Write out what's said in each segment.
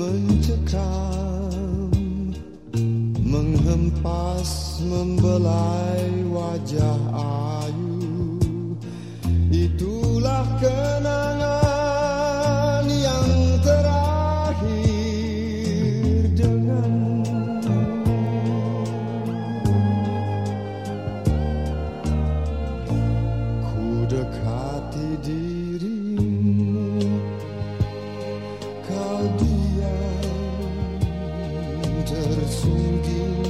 mencekam Menghempas membelai wajah aku zugeben.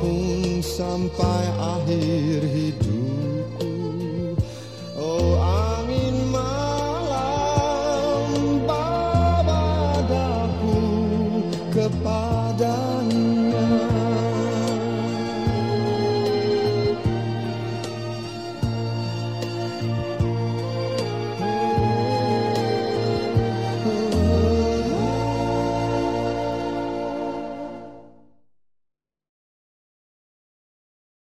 kampung sampai akhir hidupku. Oh angin malam babadaku kepada